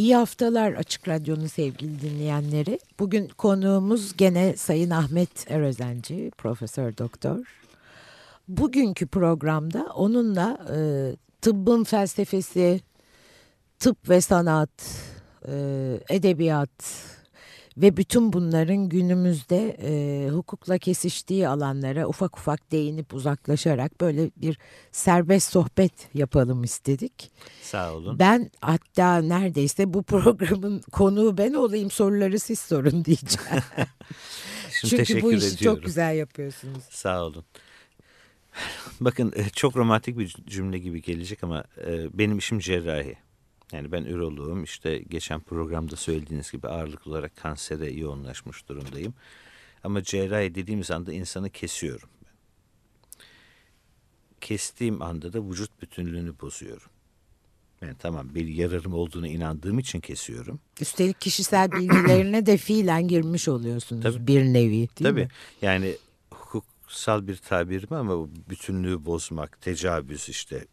İyi haftalar Açık Radyo'nun sevgili dinleyenleri. Bugün konuğumuz gene Sayın Ahmet Erözenci, Profesör Doktor. Bugünkü programda onunla e, tıbbın felsefesi, tıp ve sanat, e, edebiyat ve bütün bunların günümüzde e, hukukla kesiştiği alanlara ufak ufak değinip uzaklaşarak böyle bir serbest sohbet yapalım istedik. Sağ olun. Ben hatta neredeyse bu programın konuğu ben olayım soruları siz sorun diyeceğim. Çünkü bu işi ediyorum. çok güzel yapıyorsunuz. Sağ olun. Bakın e, çok romantik bir cümle gibi gelecek ama e, benim işim cerrahi. Yani ben üroloğum işte geçen programda söylediğiniz gibi ağırlıklı olarak kansere yoğunlaşmış durumdayım. Ama cerrahi dediğimiz anda insanı kesiyorum. Kestiğim anda da vücut bütünlüğünü bozuyorum. Yani tamam bir yararım olduğunu inandığım için kesiyorum. Üstelik kişisel bilgilerine de fiilen girmiş oluyorsunuz Tabii. bir nevi değil Tabii. mi? Yani hukuksal bir tabir mi ama bütünlüğü bozmak, tecavüz işte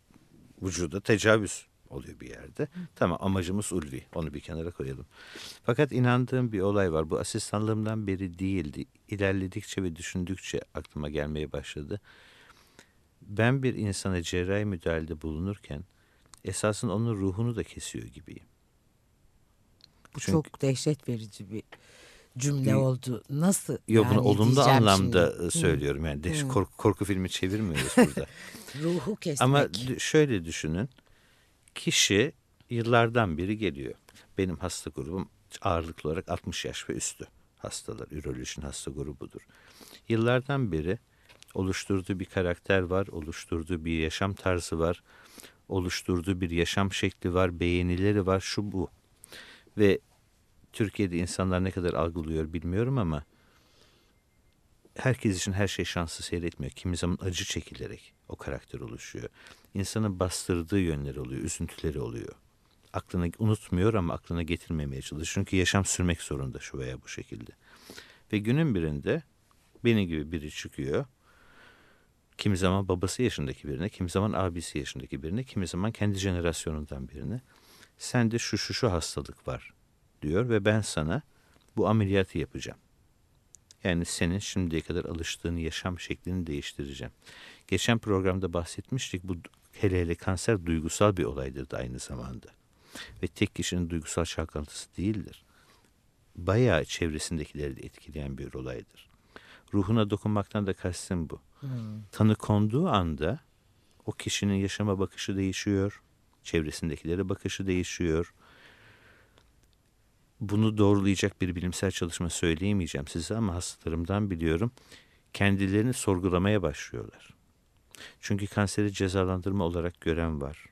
vücuda tecavüz oluyor bir yerde. Hı. Tamam amacımız ulvi. Onu bir kenara koyalım. Fakat inandığım bir olay var. Bu asistanlığımdan beri değildi. İlerledikçe ve düşündükçe aklıma gelmeye başladı. Ben bir insana cerrahi müdahalede bulunurken esasında onun ruhunu da kesiyor gibiyim. Bu Çünkü, çok dehşet verici bir cümle oldu. Nasıl? Yok yani bunu olumlu anlamda şimdi. söylüyorum. Yani korku, korku filmi çevirmiyoruz burada. Ruhu kesmek. Ama şöyle düşünün kişi yıllardan beri geliyor. Benim hasta grubum ağırlıklı olarak 60 yaş ve üstü hastalar. Ürolojinin hasta grubudur. Yıllardan beri oluşturduğu bir karakter var, oluşturduğu bir yaşam tarzı var, oluşturduğu bir yaşam şekli var, beğenileri var, şu bu. Ve Türkiye'de insanlar ne kadar algılıyor bilmiyorum ama herkes için her şey şanslı seyretmiyor. Kimi zaman acı çekilerek o karakter oluşuyor. İnsanın bastırdığı yönleri oluyor, üzüntüleri oluyor. Aklına unutmuyor ama aklına getirmemeye çalışıyor. Çünkü yaşam sürmek zorunda şu veya bu şekilde. Ve günün birinde benim gibi biri çıkıyor. Kimi zaman babası yaşındaki birine, kimi zaman abisi yaşındaki birine, kimi zaman kendi jenerasyonundan birine. Sende şu şu şu hastalık var diyor ve ben sana bu ameliyatı yapacağım. Yani senin şimdiye kadar alıştığın yaşam şeklini değiştireceğim. Geçen programda bahsetmiştik bu hele hele kanser duygusal bir olaydır da aynı zamanda. Ve tek kişinin duygusal çalkantısı değildir. Bayağı çevresindekileri de etkileyen bir olaydır. Ruhuna dokunmaktan da kastım bu. Hmm. Tanı konduğu anda o kişinin yaşama bakışı değişiyor. Çevresindekilere bakışı değişiyor bunu doğrulayacak bir bilimsel çalışma söyleyemeyeceğim size ama hastalarımdan biliyorum. Kendilerini sorgulamaya başlıyorlar. Çünkü kanseri cezalandırma olarak gören var.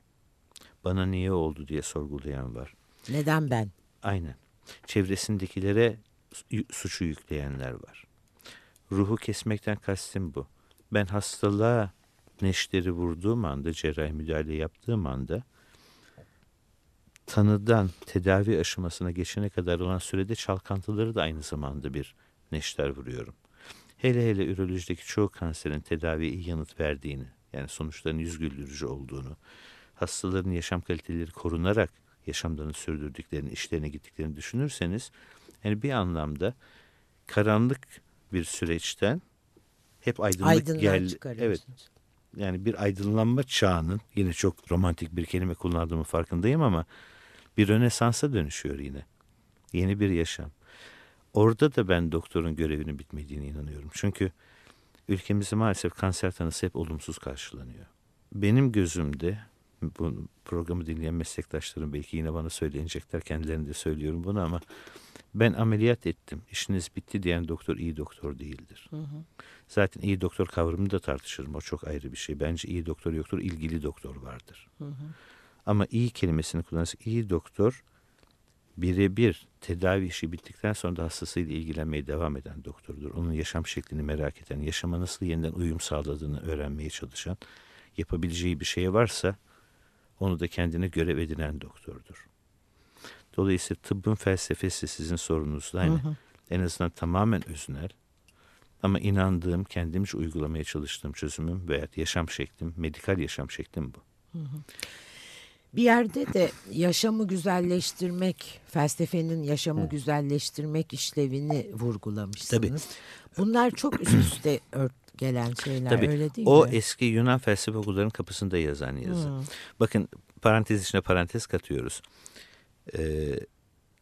Bana niye oldu diye sorgulayan var. Neden ben? Aynen. Çevresindekilere suçu yükleyenler var. Ruhu kesmekten kastım bu. Ben hastalığa neşteri vurduğum anda, cerrahi müdahale yaptığım anda tanıdan tedavi aşamasına geçene kadar olan sürede çalkantıları da aynı zamanda bir neşter vuruyorum. Hele hele ürolojideki çoğu kanserin tedaviye iyi yanıt verdiğini, yani sonuçların yüz güldürücü olduğunu, hastaların yaşam kaliteleri korunarak yaşamlarını sürdürdüklerini, işlerine gittiklerini düşünürseniz, yani bir anlamda karanlık bir süreçten hep aydınlık geldi. Evet. Yani bir aydınlanma çağının yine çok romantik bir kelime kullandığımı farkındayım ama bir rönesansa dönüşüyor yine. Yeni bir yaşam. Orada da ben doktorun görevinin bitmediğine inanıyorum. Çünkü ülkemizde maalesef kanser tanısı hep olumsuz karşılanıyor. Benim gözümde bu programı dinleyen meslektaşlarım belki yine bana söyleyecekler. Kendilerine de söylüyorum bunu ama ben ameliyat ettim. İşiniz bitti diyen doktor iyi doktor değildir. Hı hı. Zaten iyi doktor kavramını da tartışırım. O çok ayrı bir şey. Bence iyi doktor yoktur, ilgili doktor vardır. Hı hı. Ama iyi kelimesini kullanırsak iyi doktor birebir tedavi işi bittikten sonra da hastasıyla ilgilenmeye devam eden doktordur. Onun yaşam şeklini merak eden, yaşama nasıl yeniden uyum sağladığını öğrenmeye çalışan, yapabileceği bir şey varsa onu da kendine görev edinen doktordur. Dolayısıyla tıbbın felsefesi sizin sorununuzda hı hı. en azından tamamen öznel ama inandığım, kendimce uygulamaya çalıştığım çözümüm veya yaşam şeklim, medikal yaşam şeklim bu. Hı hı. Bir yerde de yaşamı güzelleştirmek, felsefenin yaşamı Hı. güzelleştirmek işlevini vurgulamışsınız. Tabii. Bunlar çok üst üste ört gelen şeyler Tabii, öyle değil o mi? O eski Yunan felsefe okullarının kapısında yazan yazı. Hmm. Bakın parantez içine parantez katıyoruz. Ee,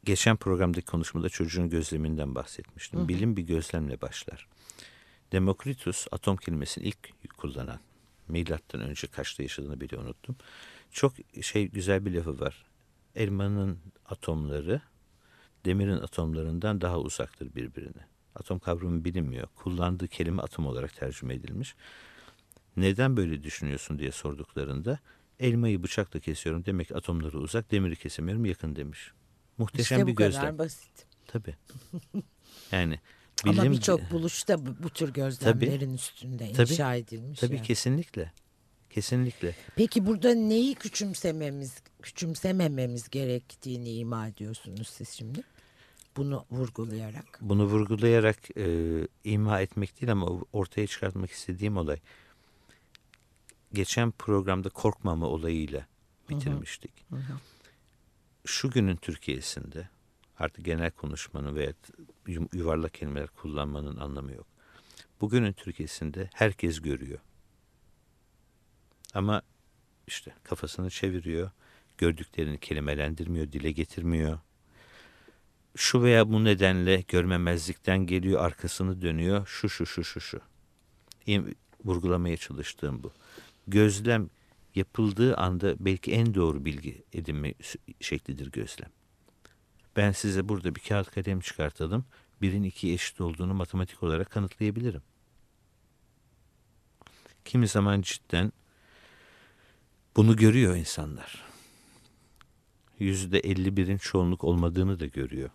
geçen programdaki konuşmada çocuğun gözleminden bahsetmiştim. Hı. Bilim bir gözlemle başlar. Demokritus atom kelimesini ilk kullanan milattan önce kaçta yaşadığını bile unuttum. Çok şey güzel bir lafı var. Elmanın atomları demirin atomlarından daha uzaktır birbirine. Atom kavramı bilinmiyor. Kullandığı kelime atom olarak tercüme edilmiş. Neden böyle düşünüyorsun diye sorduklarında elmayı bıçakla kesiyorum demek atomları uzak, demiri kesemiyorum yakın demiş. Muhteşem işte bir gözlem. kadar basit. Tabii. Yani bilim... Ama birçok buluşta bu, bu tür gözlemlerin tabii, üstünde inşa tabii, edilmiş. Tabii yani. kesinlikle. Kesinlikle. Peki burada neyi küçümsememiz, küçümsemememiz gerektiğini ima ediyorsunuz siz şimdi? Bunu vurgulayarak. Bunu vurgulayarak e, ima etmek değil ama ortaya çıkartmak istediğim olay. Geçen programda korkmama olayıyla bitirmiştik. Hı hı. Hı hı. Şu günün Türkiye'sinde artık genel konuşmanın veya yuvarlak kelimeler kullanmanın anlamı yok. Bugünün Türkiye'sinde herkes görüyor. Ama işte kafasını çeviriyor, gördüklerini kelimelendirmiyor, dile getirmiyor. Şu veya bu nedenle görmemezlikten geliyor, arkasını dönüyor, şu şu şu şu şu. Vurgulamaya çalıştığım bu. Gözlem yapıldığı anda belki en doğru bilgi edinme şeklidir gözlem. Ben size burada bir kağıt kalem çıkartalım, birin iki eşit olduğunu matematik olarak kanıtlayabilirim. Kimi zaman cidden bunu görüyor insanlar. Yüzde elli birin çoğunluk olmadığını da görüyor.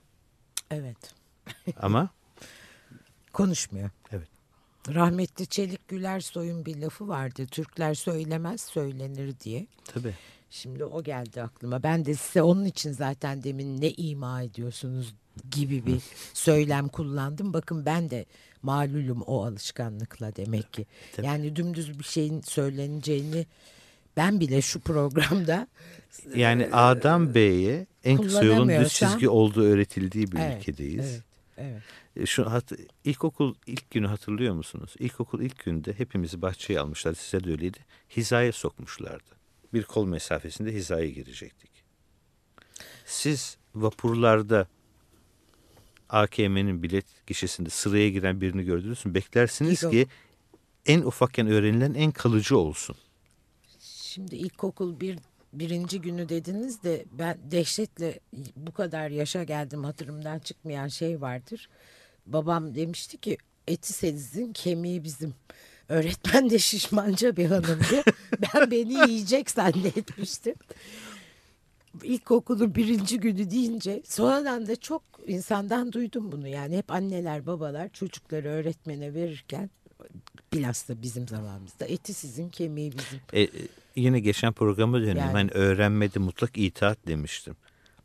Evet. Ama konuşmuyor. Evet. Rahmetli Çelik Gülersoy'un bir lafı vardı. Türkler söylemez söylenir diye. Tabii. Şimdi o geldi aklıma. Ben de size onun için zaten demin ne ima ediyorsunuz gibi bir söylem kullandım. Bakın ben de malulum o alışkanlıkla demek ki. Tabii. Yani dümdüz bir şeyin söyleneceğini ben bile şu programda yani e, A'dan B'ye en kısa yolun düz çizgi olduğu öğretildiği bir evet, ülkedeyiz. Evet, evet. E, şu hat, ilkokul ilk günü hatırlıyor musunuz? İlkokul ilk günde hepimizi bahçeye almışlar. Size de öyleydi. Hizaya sokmuşlardı. Bir kol mesafesinde hizaya girecektik. Siz vapurlarda AKM'nin bilet gişesinde sıraya giren birini gördünüz mü? Beklersiniz ki en ufakken öğrenilen en kalıcı olsun. Şimdi ilkokul bir birinci günü dediniz de ben dehşetle bu kadar yaşa geldim hatırımdan çıkmayan şey vardır. Babam demişti ki eti sizin kemiği bizim. Öğretmen de şişmanca bir hanımdı. ben beni yiyecek zannetmiştim. İlkokulun birinci günü deyince sonradan da çok insandan duydum bunu. Yani hep anneler babalar çocukları öğretmene verirken bilhassa bizim zamanımızda eti sizin kemiği bizim. E, e yine geçen programa dönüyorum. Yani, hani öğrenmede mutlak itaat demiştim.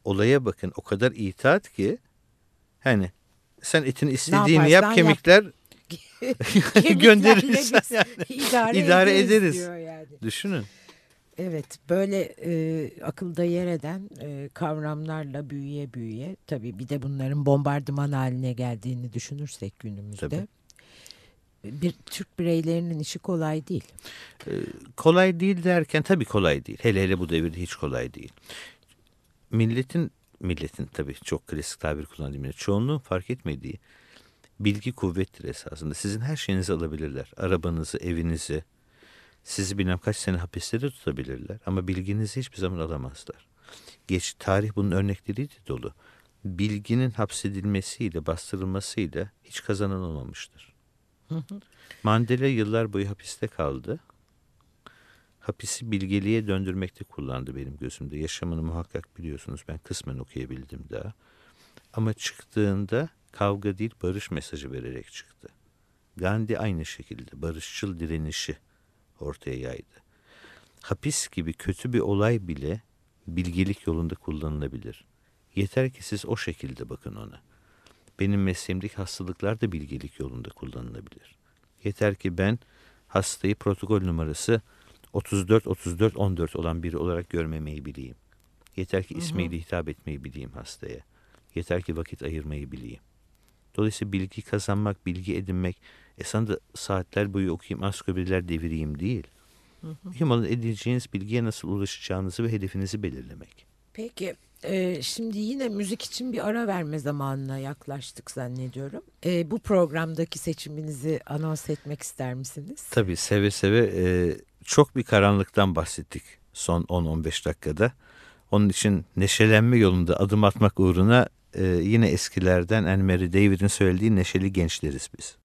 Olaya bakın o kadar itaat ki hani sen etin istediğini yap kemikler yap. gönderirsen yani, idare, idare ederiz. Yani. Düşünün. Evet böyle e, akılda yer eden e, kavramlarla büyüye büyüye tabii bir de bunların bombardıman haline geldiğini düşünürsek günümüzde. Tabii bir Türk bireylerinin işi kolay değil. Ee, kolay değil derken tabii kolay değil. Hele hele bu devirde hiç kolay değil. Milletin, milletin tabii çok klasik tabir kullandığım çoğunluğun fark etmediği bilgi kuvvettir esasında. Sizin her şeyinizi alabilirler. Arabanızı, evinizi, sizi bilmem kaç sene hapiste de tutabilirler. Ama bilginizi hiçbir zaman alamazlar. Geç tarih bunun örnekleriyle dolu. Bilginin hapsedilmesiyle, bastırılmasıyla hiç kazanan olmamıştır. Mandela yıllar boyu hapiste kaldı. Hapisi bilgeliğe döndürmekte kullandı benim gözümde. Yaşamını muhakkak biliyorsunuz. Ben kısmen okuyabildim daha. Ama çıktığında kavga değil barış mesajı vererek çıktı. Gandhi aynı şekilde barışçıl direnişi ortaya yaydı. Hapis gibi kötü bir olay bile bilgelik yolunda kullanılabilir. Yeter ki siz o şekilde bakın ona. Benim mesleğimdeki hastalıklar da bilgelik yolunda kullanılabilir. Yeter ki ben hastayı protokol numarası 34 34 14 olan biri olarak görmemeyi bileyim. Yeter ki ismiyle hitap etmeyi bileyim hastaya. Yeter ki vakit ayırmayı bileyim. Dolayısıyla bilgi kazanmak, bilgi edinmek, e da saatler boyu okuyayım, ansiklopediler devireyim değil. Mühim olan edeceğiniz bilgiye nasıl ulaşacağınızı ve hedefinizi belirlemek. Peki e, şimdi yine müzik için bir ara verme zamanına yaklaştık zannediyorum. E, bu programdaki seçiminizi anons etmek ister misiniz? Tabii seve seve e, çok bir karanlıktan bahsettik son 10-15 dakikada. Onun için neşelenme yolunda adım atmak uğruna e, yine eskilerden Anne David'in söylediği neşeli gençleriz biz.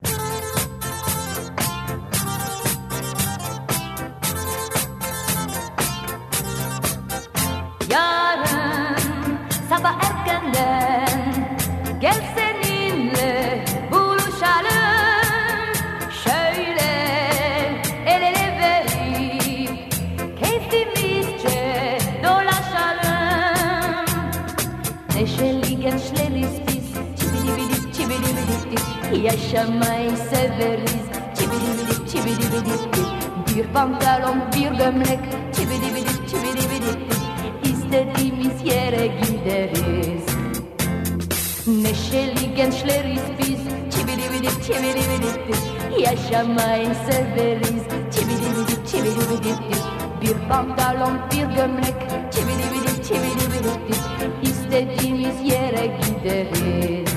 Yaşamayı severiz. Çibidi çibidi bidi Bir pantalon bir gömlek. Çibidi bidi çibidi bidi İstediğimiz yere gideriz. Neşeli gençleriz biz. Çibidi bidi çibidi bidi Yaşamayı severiz. Çibidi bidi çibidi bidi Bir pantalon bir gömlek. Çibidi bidi çibidi bidi İstediğimiz yere gideriz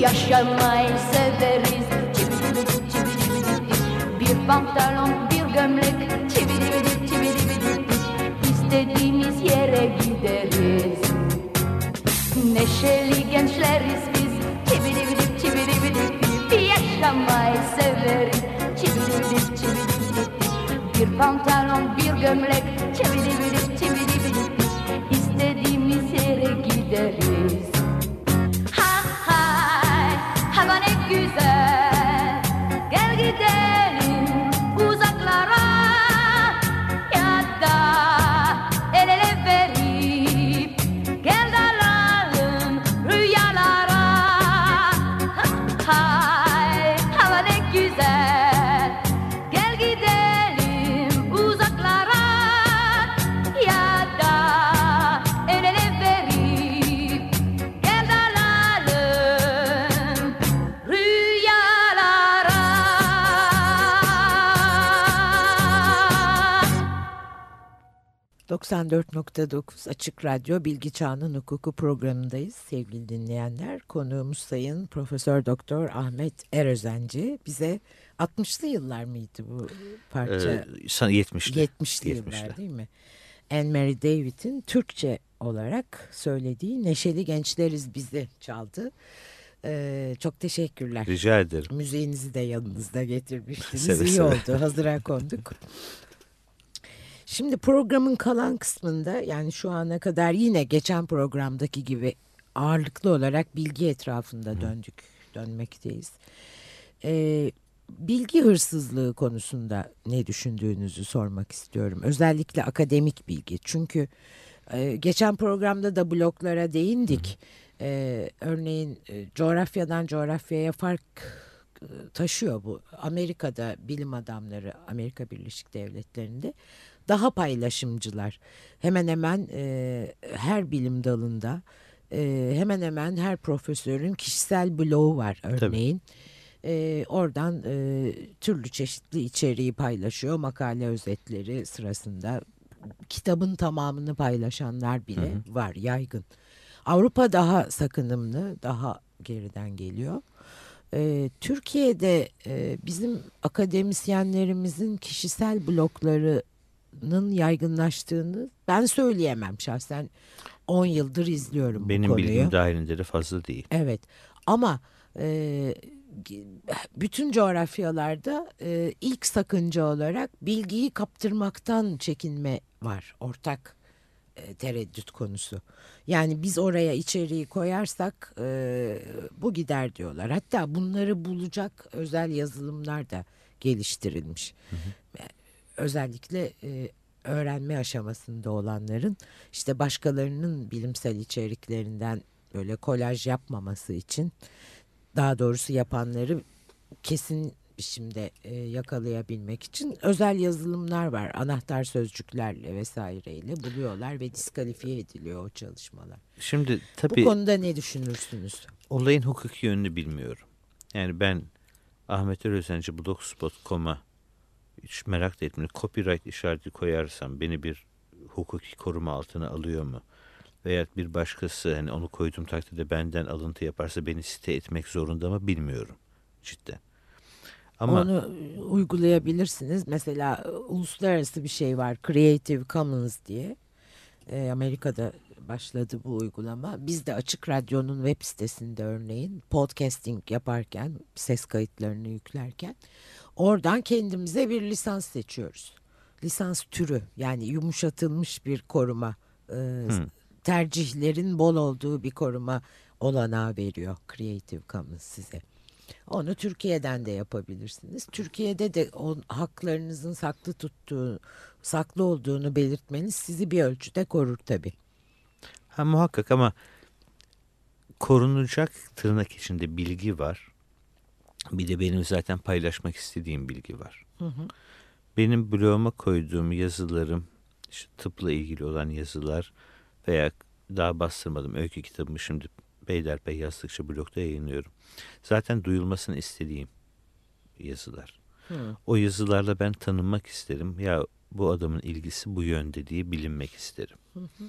yaşamayı severiz. Çibidi çibidi Bir pantalon bir gömlek. Çibidi çibidi İstediğimiz yere gideriz Neşeli gençleriz biz. Çibidi çibidi Yaşamayı severiz. Çibidi çibidi Bir pantalon bir gömlek Çibidi 94.9 Açık Radyo Bilgi Çağının Hukuku programındayız sevgili dinleyenler. Konuğumuz Sayın Profesör Doktor Ahmet Erözenci. Bize 60'lı yıllar mıydı bu parça? Ee, 70'li. 70'li yıllar değil mi? Anne Mary David'in Türkçe olarak söylediği Neşeli Gençleriz Bizi çaldı. Ee, çok teşekkürler. Rica ederim. Müziğinizi de yanınızda getirmiştiniz. Seve İyi seve. oldu. Hazıra konduk. Şimdi programın kalan kısmında yani şu ana kadar yine geçen programdaki gibi ağırlıklı olarak bilgi etrafında döndük, dönmekteyiz. Ee, bilgi hırsızlığı konusunda ne düşündüğünüzü sormak istiyorum. Özellikle akademik bilgi. Çünkü e, geçen programda da bloklara değindik. Ee, örneğin e, coğrafyadan coğrafyaya fark e, taşıyor bu. Amerika'da bilim adamları Amerika Birleşik Devletleri'nde daha paylaşımcılar. Hemen hemen e, her bilim dalında e, hemen hemen her profesörün kişisel bloğu var örneğin. E, oradan e, türlü çeşitli içeriği paylaşıyor. Makale özetleri sırasında kitabın tamamını paylaşanlar bile hı hı. var yaygın. Avrupa daha sakınımlı, daha geriden geliyor. Ee, Türkiye'de e, bizim akademisyenlerimizin kişisel blokları yaygınlaştığını ben söyleyemem şahsen. 10 yıldır izliyorum Benim bu konuyu. Benim bilgim dahilinde de fazla değil. Evet ama e, bütün coğrafyalarda e, ilk sakınca olarak bilgiyi kaptırmaktan çekinme var ortak e, tereddüt konusu. Yani biz oraya içeriği koyarsak e, bu gider diyorlar. Hatta bunları bulacak özel yazılımlar da geliştirilmiş. Hı hı. Özellikle e, öğrenme aşamasında olanların işte başkalarının bilimsel içeriklerinden böyle kolaj yapmaması için daha doğrusu yapanları kesin biçimde e, yakalayabilmek için özel yazılımlar var. Anahtar sözcüklerle vesaireyle buluyorlar ve diskalifiye ediliyor o çalışmalar. Şimdi tabii Bu konuda ne düşünürsünüz? Olayın hukuki yönünü bilmiyorum. Yani ben Ahmet Özenci blogspot.com'a hiç merak da etmiyorum. Copyright işareti koyarsam beni bir hukuki koruma altına alıyor mu? Veya bir başkası hani onu koyduğum takdirde benden alıntı yaparsa beni site etmek zorunda mı bilmiyorum cidden. Ama onu uygulayabilirsiniz. Mesela e, uluslararası bir şey var Creative Commons diye. E, Amerika'da başladı bu uygulama. Biz de Açık Radyo'nun web sitesinde örneğin podcasting yaparken, ses kayıtlarını yüklerken oradan kendimize bir lisans seçiyoruz. Lisans türü yani yumuşatılmış bir koruma, e, hmm. tercihlerin bol olduğu bir koruma olanağı veriyor Creative Commons size. Onu Türkiye'den de yapabilirsiniz. Türkiye'de de o haklarınızın saklı tuttuğu, saklı olduğunu belirtmeniz sizi bir ölçüde korur tabii. Ha muhakkak ama korunacak tırnak içinde bilgi var. Bir de benim zaten paylaşmak istediğim bilgi var. Hı hı. Benim bloguma koyduğum yazılarım, işte tıpla ilgili olan yazılar veya daha bastırmadım öykü kitabımı şimdi Beylerbeyi yazdıkça blogda yayınlıyorum. Zaten duyulmasını istediğim yazılar. Hı. O yazılarla ben tanınmak isterim. Ya bu adamın ilgisi bu yönde diye bilinmek isterim. Hı hı.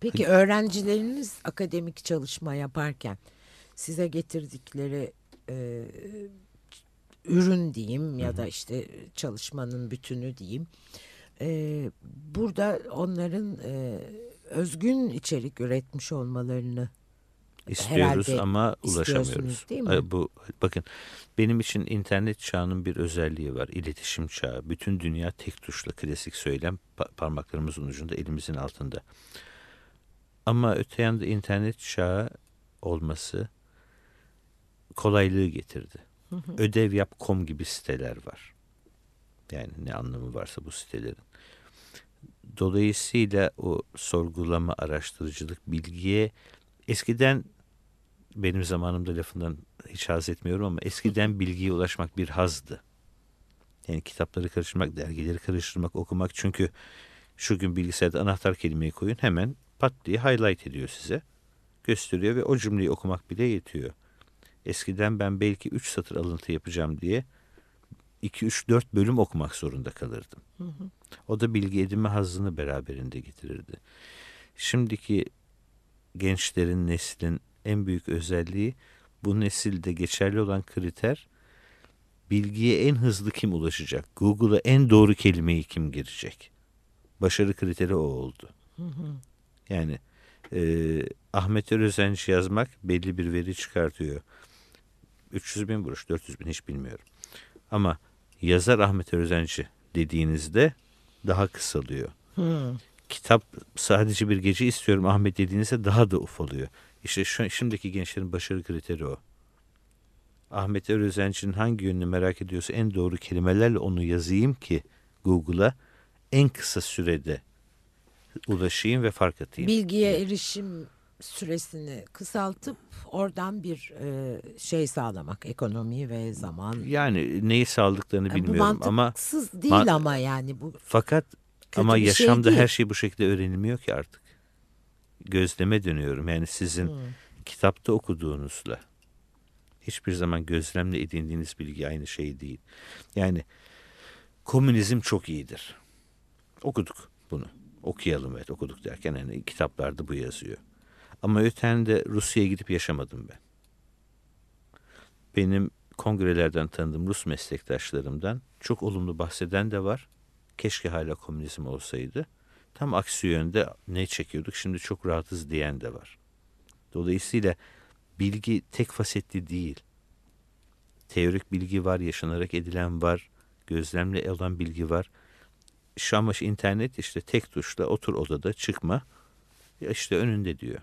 Peki öğrencileriniz akademik çalışma yaparken size getirdikleri e, ürün diyeyim ya da işte çalışmanın bütünü diyeyim. E, burada onların e, özgün içerik üretmiş olmalarını istiyoruz Herhalde ama ulaşamıyoruz. Değil mi? Bu bakın benim için internet çağının bir özelliği var. İletişim çağı. Bütün dünya tek tuşla klasik söylem parmaklarımızın ucunda elimizin altında. Ama öte yanda internet çağı olması kolaylığı getirdi. Hı hı. Ödev yap.com gibi siteler var. Yani ne anlamı varsa bu sitelerin. Dolayısıyla o sorgulama, araştırıcılık, bilgiye eskiden benim zamanımda lafından hiç haz etmiyorum ama eskiden bilgiye ulaşmak bir hazdı. Yani kitapları karıştırmak, dergileri karıştırmak, okumak. Çünkü şu gün bilgisayarda anahtar kelimeyi koyun hemen pat diye highlight ediyor size. Gösteriyor ve o cümleyi okumak bile yetiyor. Eskiden ben belki 3 satır alıntı yapacağım diye 2-3-4 bölüm okumak zorunda kalırdım. Hı hı. O da bilgi edinme hazını beraberinde getirirdi. Şimdiki gençlerin, neslin en büyük özelliği bu nesilde geçerli olan kriter bilgiye en hızlı kim ulaşacak? Google'a en doğru kelimeyi kim girecek? Başarı kriteri o oldu. Hı hı. Yani e, Ahmet Özenci yazmak belli bir veri çıkartıyor. 300 bin vuruş, 400 bin hiç bilmiyorum. Ama yazar Ahmet Özenci dediğinizde daha kısalıyor. Hmm. Kitap sadece bir gece istiyorum Ahmet dediğinizde daha da ufalıyor. İşte şu, şimdiki gençlerin başarı kriteri o. Ahmet Erözenç'in hangi yönünü merak ediyorsa en doğru kelimelerle onu yazayım ki Google'a en kısa sürede ulaşayım ve fark atayım. Bilgiye erişim süresini kısaltıp oradan bir e, şey sağlamak ekonomi ve zaman. Yani neyi sağladıklarını yani bilmiyorum bu ama mantıksız değil ama yani bu. Fakat ama şey yaşamda şey her şey bu şekilde öğrenilmiyor ki artık gözleme dönüyorum. Yani sizin hmm. kitapta okuduğunuzla hiçbir zaman gözlemle edindiğiniz bilgi aynı şey değil. Yani komünizm çok iyidir. Okuduk bunu. Okuyalım evet okuduk derken yani kitaplarda bu yazıyor. Ama öten de Rusya'ya gidip yaşamadım ben. Benim kongrelerden tanıdığım Rus meslektaşlarımdan çok olumlu bahseden de var. Keşke hala komünizm olsaydı. Tam aksi yönde ne çekiyorduk şimdi çok rahatız diyen de var. Dolayısıyla bilgi tek fasetli değil. Teorik bilgi var, yaşanarak edilen var, gözlemle olan bilgi var. şu ama internet işte tek tuşla otur odada çıkma işte önünde diyor.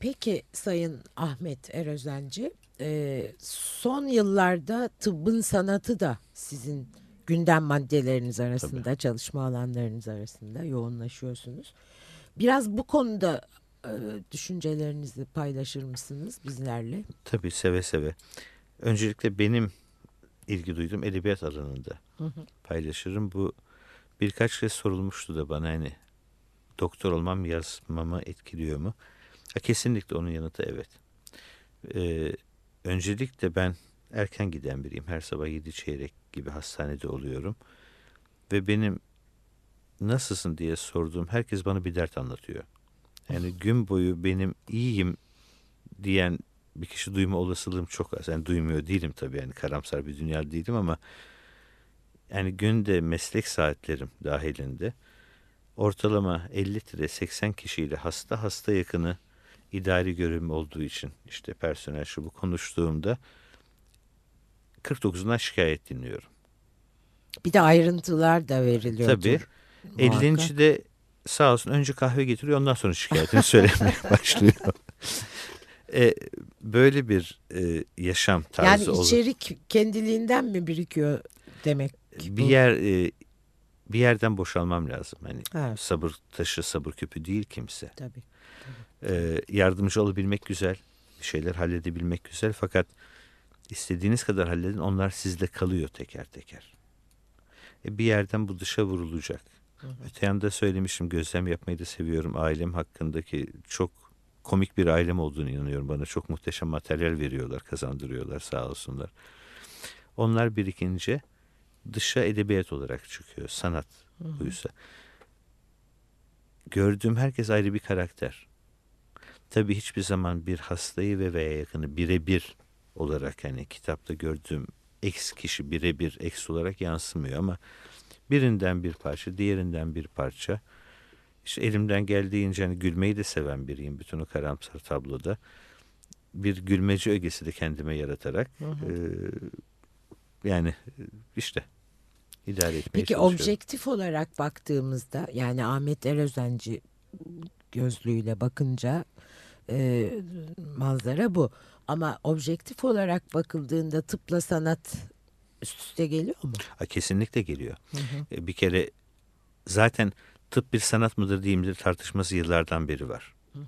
Peki Sayın Ahmet Erözenci, e, son yıllarda tıbbın sanatı da sizin gündem maddeleriniz arasında, Tabii. çalışma alanlarınız arasında yoğunlaşıyorsunuz. Biraz bu konuda e, düşüncelerinizi paylaşır mısınız bizlerle? Tabii seve seve. Öncelikle benim ilgi duyduğum edebiyat alanında hı hı. paylaşırım. Bu birkaç kez sorulmuştu da bana hani doktor olmam yazmamı etkiliyor mu? Ha, kesinlikle onun yanıtı evet. Ee, öncelikle ben erken giden biriyim. Her sabah yedi çeyrek gibi hastanede oluyorum. Ve benim nasılsın diye sorduğum herkes bana bir dert anlatıyor. Yani gün boyu benim iyiyim diyen bir kişi duyma olasılığım çok az. Yani duymuyor değilim tabii yani karamsar bir dünya değilim ama yani günde meslek saatlerim dahilinde ortalama 50 lira 80 kişiyle hasta hasta yakını idari görevim olduğu için işte personel şu bu konuştuğumda 49'undan şikayet dinliyorum. Bir de ayrıntılar da veriliyor. Tabii. 50. de sağ olsun önce kahve getiriyor ondan sonra şikayetini söylemeye başlıyor. e, böyle bir e, yaşam tarzı Yani içerik olur. kendiliğinden mi birikiyor demek? Bir bu? yer e, bir yerden boşalmam lazım. Hani evet. sabır taşı, sabır küpü değil kimse. Tabii. E, yardımcı olabilmek güzel, bir şeyler halledebilmek güzel fakat istediğiniz kadar halledin onlar sizde kalıyor teker teker. E, bir yerden bu dışa vurulacak. Hı hı. Öte yanda söylemişim gözlem yapmayı da seviyorum. Ailem hakkındaki çok komik bir ailem olduğunu inanıyorum. Bana çok muhteşem materyal veriyorlar, kazandırıyorlar sağ olsunlar. Onlar birikince dışa edebiyat olarak çıkıyor. Sanat buysa. Gördüğüm herkes ayrı bir karakter. Tabii hiçbir zaman bir hastayı ve veya yakını birebir olarak hani kitapta gördüğüm X kişi birebir X olarak yansımıyor ama birinden bir parça, diğerinden bir parça. İşte elimden geldiğince hani gülmeyi de seven biriyim bütün o karamsar tabloda. Bir gülmeci ögesi de kendime yaratarak hı hı. E, yani işte idare etmeye Peki objektif olarak baktığımızda yani Ahmet Erözenci gözlüğüyle bakınca e, manzara bu. Ama objektif olarak bakıldığında tıpla sanat üst üste geliyor mu? Ha, kesinlikle geliyor. Hı hı. E, bir kere zaten tıp bir sanat mıdır değil midir tartışması yıllardan beri var. Hı hı.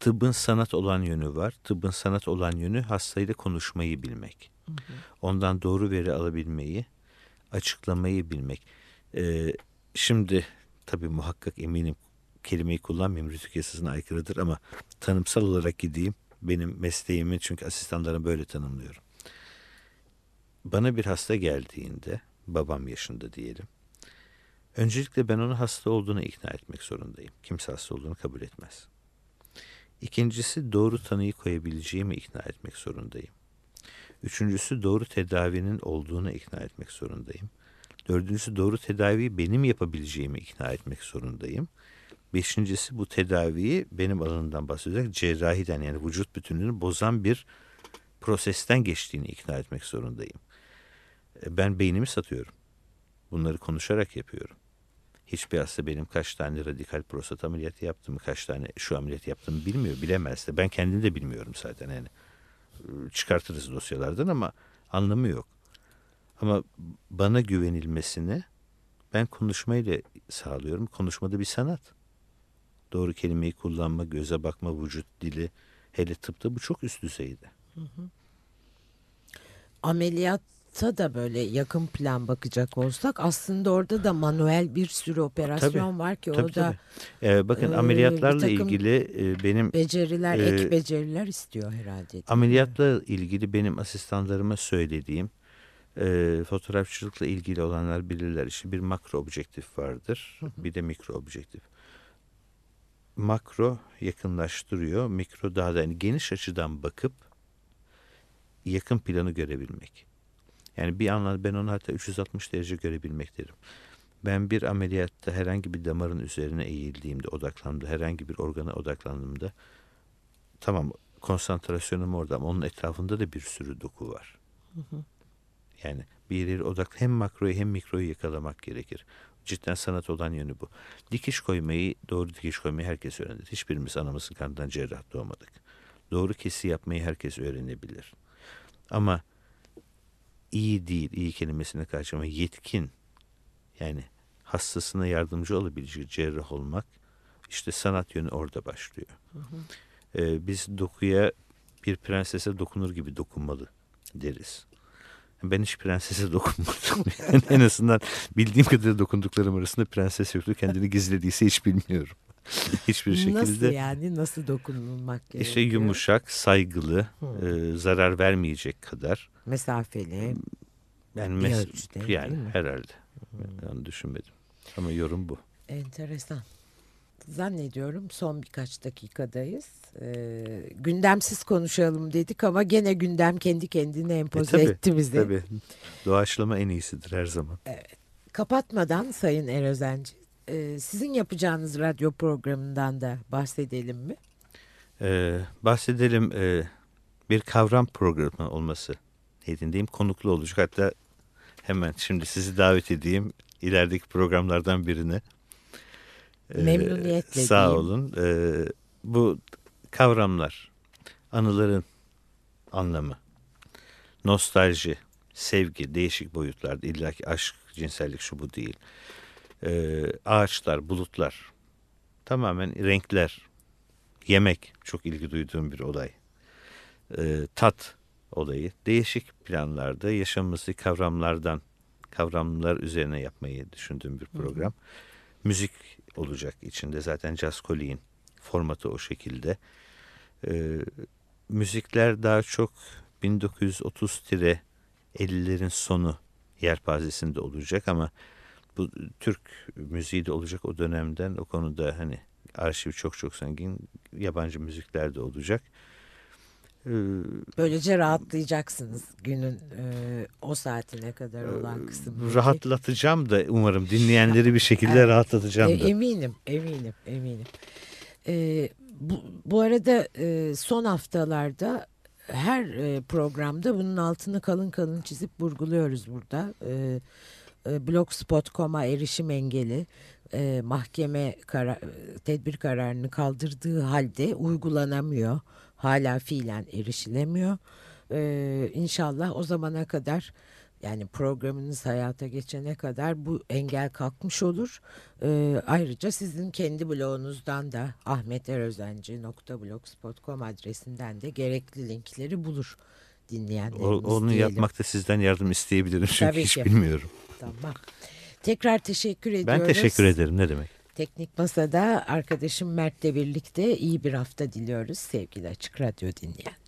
Tıbbın sanat olan yönü var. Tıbbın sanat olan yönü hastayla konuşmayı bilmek. Hı hı. Ondan doğru veri alabilmeyi, açıklamayı bilmek. Ee, şimdi tabii muhakkak eminim kelimeyi kullanmayayım rütük yasasına aykırıdır ama tanımsal olarak gideyim benim mesleğimi çünkü asistanlarım böyle tanımlıyorum. Bana bir hasta geldiğinde babam yaşında diyelim. Öncelikle ben onu hasta olduğuna ikna etmek zorundayım. Kimse hasta olduğunu kabul etmez. İkincisi doğru tanıyı koyabileceğimi ikna etmek zorundayım. Üçüncüsü doğru tedavinin olduğuna ikna etmek zorundayım. Dördüncüsü doğru tedaviyi benim yapabileceğimi ikna etmek zorundayım. Beşincisi bu tedaviyi benim alanından bahsederek cerrahiden yani vücut bütünlüğünü bozan bir prosesten geçtiğini ikna etmek zorundayım. E, ben beynimi satıyorum. Bunları konuşarak yapıyorum. Hiçbir hasta benim kaç tane radikal prostat ameliyatı yaptım, kaç tane şu ameliyat yaptım bilmiyor, bilemez de. Ben kendim de bilmiyorum zaten yani. Çıkartırız dosyalardan ama anlamı yok. Ama bana güvenilmesini ben konuşmayla sağlıyorum. Konuşmada bir sanat doğru kelimeyi kullanma, göze bakma, vücut dili hele tıpta bu çok üst düzeyde. Hı hı. Ameliyatta da böyle yakın plan bakacak olsak aslında orada da manuel bir sürü operasyon tabii, var ki tabii, orada. Tabii. Ee, bakın e, ameliyatlarla ilgili e, benim beceriler, e, ek beceriler istiyor herhalde. Ameliyatla ilgili benim asistanlarıma söylediğim e, fotoğrafçılıkla ilgili olanlar bilirler. İşte bir makro objektif vardır, hı hı. bir de mikro objektif makro yakınlaştırıyor. Mikro daha da yani geniş açıdan bakıp yakın planı görebilmek. Yani bir anlamda ben onu hatta 360 derece görebilmek derim. Ben bir ameliyatta herhangi bir damarın üzerine eğildiğimde, odaklandığımda, herhangi bir organa odaklandığımda tamam konsantrasyonum orada ama onun etrafında da bir sürü doku var. Hı hı. Yani bir yere odak hem makroyu hem mikroyu yakalamak gerekir. Cidden sanat olan yönü bu. Dikiş koymayı, doğru dikiş koymayı herkes öğrenir. Hiçbirimiz anamızın karnından cerrah doğmadık. Doğru kesi yapmayı herkes öğrenebilir. Ama iyi değil, iyi kelimesine karşı ama yetkin yani hastasına yardımcı olabilecek cerrah olmak işte sanat yönü orada başlıyor. Hı hı. Ee, biz dokuya bir prensese dokunur gibi dokunmalı deriz. Ben hiç prensese dokunmadım. Yani en azından bildiğim kadarıyla dokunduklarım arasında prenses yoktu. Kendini gizlediyse hiç bilmiyorum. Hiçbir şekilde. Nasıl yani? Nasıl dokunulmak gerekiyor? İşte yumuşak, saygılı, e, zarar vermeyecek kadar. Mesafeli. Yani, mes ölçüde, yani herhalde. Hmm. Ben düşünmedim. Ama yorum bu. Enteresan. Zannediyorum son birkaç dakikadayız. Ee, gündemsiz konuşalım dedik ama gene gündem kendi kendine empoze e, tabii, etti bizi. Tabii. Doğaçlama en iyisidir her zaman. Evet. Kapatmadan Sayın Erözenci, e, sizin yapacağınız radyo programından da bahsedelim mi? Ee, bahsedelim. E, bir kavram programı olması niyetindeyim. Konuklu olacak. Hatta hemen şimdi sizi davet edeyim ilerideki programlardan birine. Ee, Memnuniyetle. Sağ diyeyim. olun. Ee, bu kavramlar, anıların anlamı, nostalji, sevgi, değişik boyutlarda illaki aşk, cinsellik şu bu değil. Ee, ağaçlar, bulutlar, tamamen renkler, yemek çok ilgi duyduğum bir olay. Ee, tat olayı değişik planlarda yaşamımızı kavramlardan kavramlar üzerine yapmayı düşündüğüm bir program. Hı hı. Müzik olacak içinde zaten Jazz Colline'in formatı o şekilde. Ee, müzikler daha çok 1930-50'lerin sonu yerpazesinde olacak ama bu Türk müziği de olacak o dönemden o konuda hani arşiv çok çok zengin yabancı müzikler de olacak. Ee, Böylece rahatlayacaksınız günün e, o saatine kadar olan kısmı. Rahatlatacağım da umarım dinleyenleri bir şekilde evet. rahatlatacağım e, da. Eminim, eminim, eminim. E, bu, bu arada e, son haftalarda her e, programda bunun altını kalın kalın çizip vurguluyoruz burada. E, e, Blogspot.com'a erişim engeli e, mahkeme kara, tedbir kararını kaldırdığı halde uygulanamıyor hala fiilen erişilemiyor. Ee, inşallah o zamana kadar yani programınız hayata geçene kadar bu engel kalkmış olur. Ee, ayrıca sizin kendi blogunuzdan da ahmeterözenci.blogspot.com adresinden de gerekli linkleri bulur dinleyenlerimiz o, Onu diyelim. yapmakta sizden yardım isteyebilirim çünkü Tabii hiç ki. bilmiyorum. Tamam. Tekrar teşekkür ediyoruz. Ben teşekkür ederim ne demek. Teknik Masa'da arkadaşım Mert'le birlikte iyi bir hafta diliyoruz sevgili Açık Radyo dinleyen.